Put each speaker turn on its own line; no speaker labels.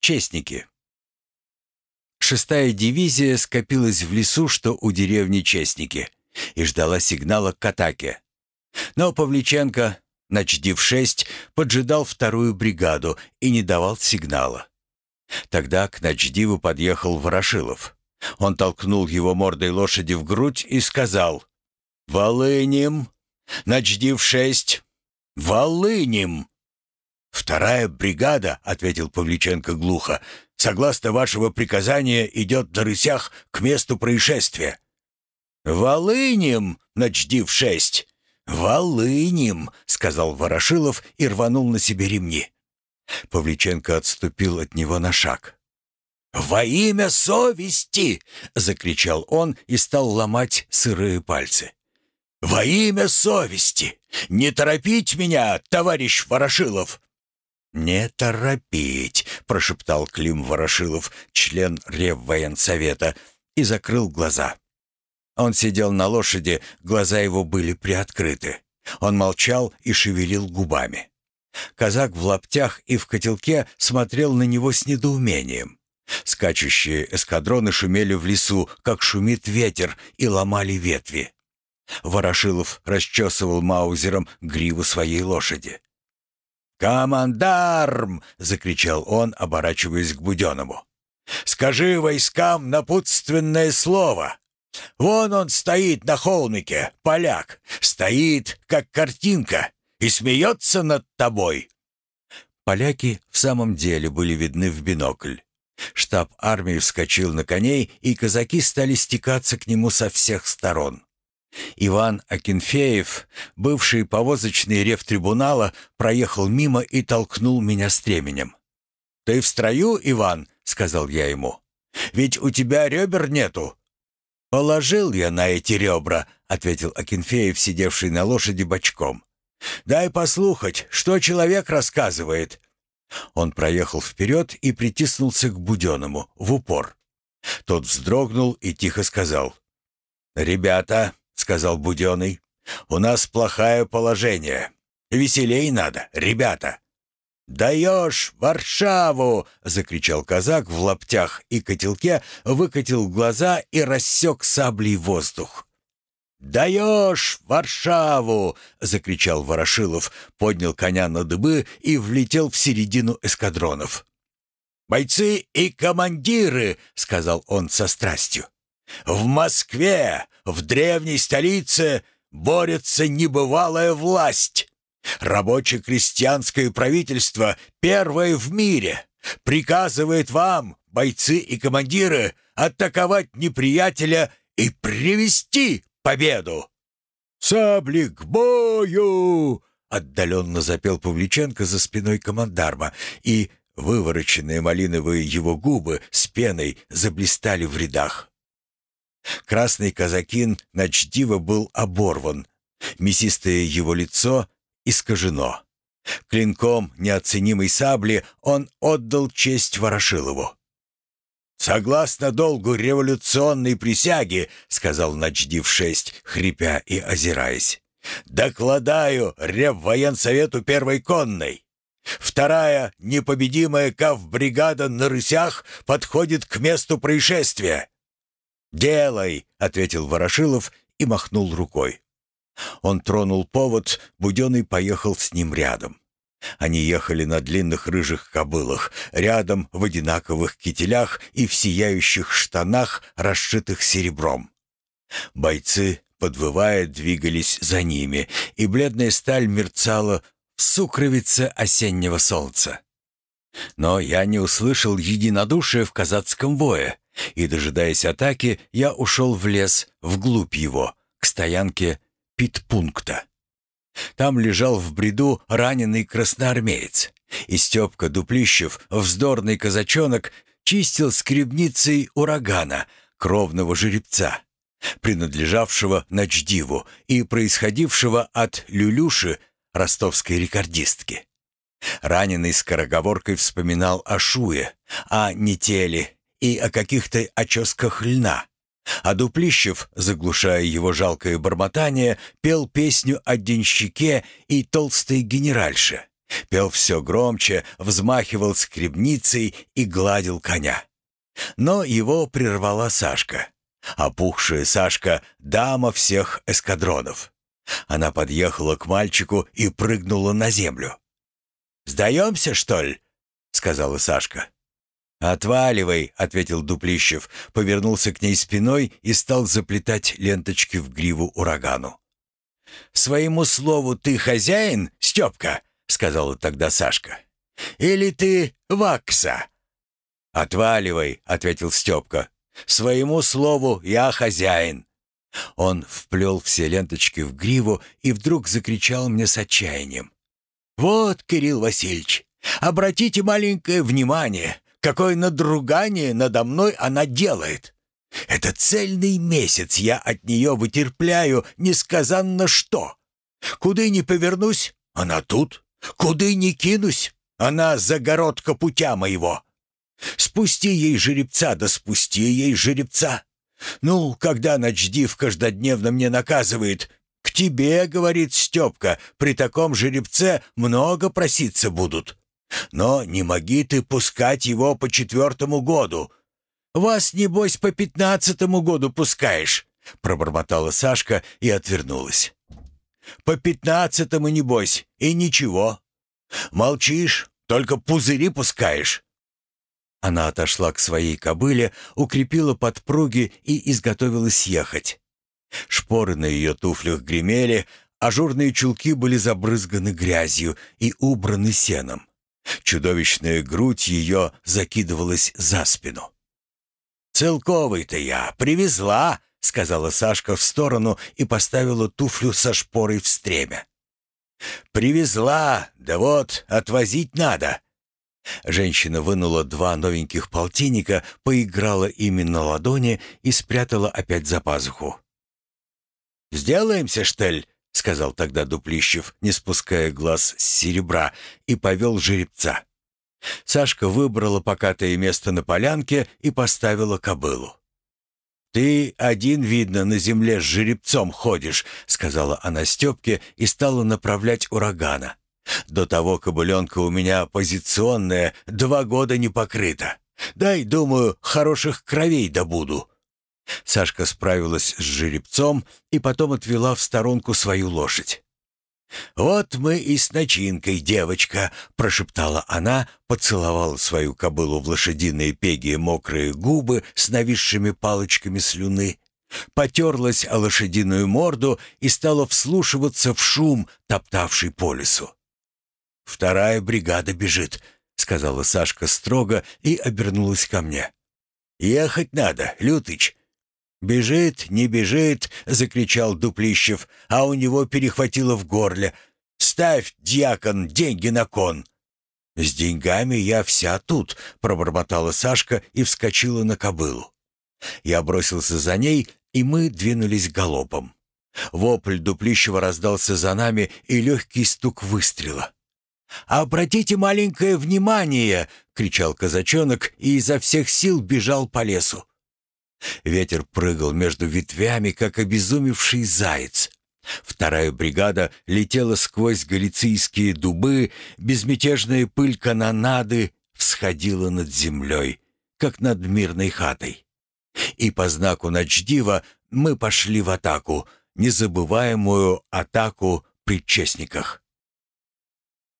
Честники. Шестая дивизия скопилась в лесу, что у деревни Честники, и ждала сигнала к атаке. Но Павличенко, начдив-6, поджидал вторую бригаду и не давал сигнала. Тогда к начдиву подъехал Ворошилов. Он толкнул его мордой лошади в грудь и сказал «Волынем! Начдив-6! Волынем!» «Вторая бригада», — ответил Павличенко глухо, «согласно вашего приказания, идет на рысях к месту происшествия». «Волынем, начдив шесть!» «Волынем!» — сказал Ворошилов и рванул на себе ремни. Павличенко отступил от него на шаг. «Во имя совести!» — закричал он и стал ломать сырые пальцы. «Во имя совести! Не торопить меня, товарищ Ворошилов! «Не торопить», — прошептал Клим Ворошилов, член Реввоенсовета, и закрыл глаза. Он сидел на лошади, глаза его были приоткрыты. Он молчал и шевелил губами. Казак в лаптях и в котелке смотрел на него с недоумением. Скачущие эскадроны шумели в лесу, как шумит ветер, и ломали ветви. Ворошилов расчесывал маузером гриву своей лошади. «Командарм!» — закричал он, оборачиваясь к Буденному. «Скажи войскам напутственное слово. Вон он стоит на холмике, поляк, стоит, как картинка, и смеется над тобой». Поляки в самом деле были видны в бинокль. Штаб армии вскочил на коней, и казаки стали стекаться к нему со всех сторон. Иван Акинфеев, бывший повозочный рефтрибунала, проехал мимо и толкнул меня стременем. «Ты в строю, Иван?» — сказал я ему. «Ведь у тебя ребер нету». «Положил я на эти ребра», — ответил Акинфеев, сидевший на лошади бочком. «Дай послухать, что человек рассказывает». Он проехал вперед и притиснулся к Буденному в упор. Тот вздрогнул и тихо сказал. «Ребята, сказал Буденный. «У нас плохое положение. Веселей надо, ребята». «Даешь Варшаву!» — закричал казак в лаптях и котелке, выкатил глаза и рассек саблей воздух. «Даешь Варшаву!» — закричал Ворошилов, поднял коня на дыбы и влетел в середину эскадронов. «Бойцы и командиры!» — сказал он со страстью. В Москве, в древней столице, борется небывалая власть. Рабоче-крестьянское правительство, первое в мире, приказывает вам, бойцы и командиры, атаковать неприятеля и привести победу. «Сабли к бою!» — отдаленно запел Павличенко за спиной командарма, и вывороченные малиновые его губы с пеной заблистали в рядах. Красный казакин начдиво был оборван, мясистое его лицо искажено. Клинком неоценимой сабли он отдал честь Ворошилову. «Согласно долгу революционной присяги», — сказал Начдив-6, хрипя и озираясь, «докладаю Реввоенсовету Первой конной. Вторая, непобедимая кавбригада на рысях, подходит к месту происшествия. «Делай!» — ответил Ворошилов и махнул рукой. Он тронул повод, Буденный поехал с ним рядом. Они ехали на длинных рыжих кобылах, рядом в одинаковых кителях и в сияющих штанах, расшитых серебром. Бойцы, подвывая, двигались за ними, и бледная сталь мерцала в сукровице осеннего солнца. Но я не услышал единодушия в казацком бое, и, дожидаясь атаки, я ушел в лес, вглубь его, к стоянке питпункта. Там лежал в бреду раненый красноармеец, и Степка Дуплищев, вздорный казачонок, чистил скребницей урагана, кровного жеребца, принадлежавшего Начдиву и происходившего от Люлюши, ростовской рекордистки. Раненый скороговоркой вспоминал о Шуе, о Нетеле и о каких-то оческах льна. А Дуплищев, заглушая его жалкое бормотание, пел песню о денщике и толстой генеральше, Пел все громче, взмахивал скребницей и гладил коня. Но его прервала Сашка. Опухшая Сашка — дама всех эскадронов. Она подъехала к мальчику и прыгнула на землю. «Сдаемся, что ли?» — сказала Сашка. «Отваливай», — ответил Дуплищев, повернулся к ней спиной и стал заплетать ленточки в гриву урагану. «Своему слову ты хозяин, Степка?» — сказала тогда Сашка. «Или ты вакса?» «Отваливай», — ответил Степка. «Своему слову я хозяин». Он вплел все ленточки в гриву и вдруг закричал мне с отчаянием. «Вот, Кирилл Васильевич, обратите маленькое внимание, какое надругание надо мной она делает. Это цельный месяц я от нее вытерпляю несказанно что. Куда ни повернусь, она тут. Куда ни кинусь, она загородка путя моего. Спусти ей жеребца, да спусти ей жеребца. Ну, когда ночдив каждодневно мне наказывает, «К тебе, — говорит Степка, — при таком жеребце много проситься будут. Но не моги ты пускать его по четвертому году. Вас, небось, по пятнадцатому году пускаешь», — пробормотала Сашка и отвернулась. «По пятнадцатому, небось, и ничего. Молчишь, только пузыри пускаешь». Она отошла к своей кобыле, укрепила подпруги и изготовилась ехать. Шпоры на ее туфлях гремели, ажурные чулки были забрызганы грязью и убраны сеном. Чудовищная грудь ее закидывалась за спину. «Целковый-то я привезла», — сказала Сашка в сторону и поставила туфлю со шпорой в стремя. «Привезла, да вот, отвозить надо». Женщина вынула два новеньких полтинника, поиграла ими на ладони и спрятала опять за пазуху. «Сделаемся, штель», — сказал тогда Дуплищев, не спуская глаз с серебра, и повел жеребца. Сашка выбрала покатое место на полянке и поставила кобылу. «Ты один, видно, на земле с жеребцом ходишь», — сказала она Степке и стала направлять урагана. «До того кобыленка у меня позиционная, два года не покрыта. Дай, думаю, хороших кровей добуду». Сашка справилась с жеребцом и потом отвела в сторонку свою лошадь. «Вот мы и с начинкой, девочка», — прошептала она, поцеловала свою кобылу в лошадиные пеги мокрые губы с нависшими палочками слюны, потерлась о лошадиную морду и стала вслушиваться в шум, топтавший по лесу. «Вторая бригада бежит», — сказала Сашка строго и обернулась ко мне. «Ехать надо, Лютыч. «Бежит, не бежит!» — закричал Дуплищев, а у него перехватило в горле. «Ставь, дьякон, деньги на кон!» «С деньгами я вся тут», — пробормотала Сашка и вскочила на кобылу. Я бросился за ней, и мы двинулись галопом. Вопль Дуплищева раздался за нами и легкий стук выстрела. «Обратите маленькое внимание!» — кричал казачонок и изо всех сил бежал по лесу. Ветер прыгал между ветвями, как обезумевший заяц. Вторая бригада летела сквозь галицийские дубы, безмятежная пыль канонады всходила над землей, как над мирной хатой. И по знаку ночдива мы пошли в атаку, незабываемую атаку при честниках.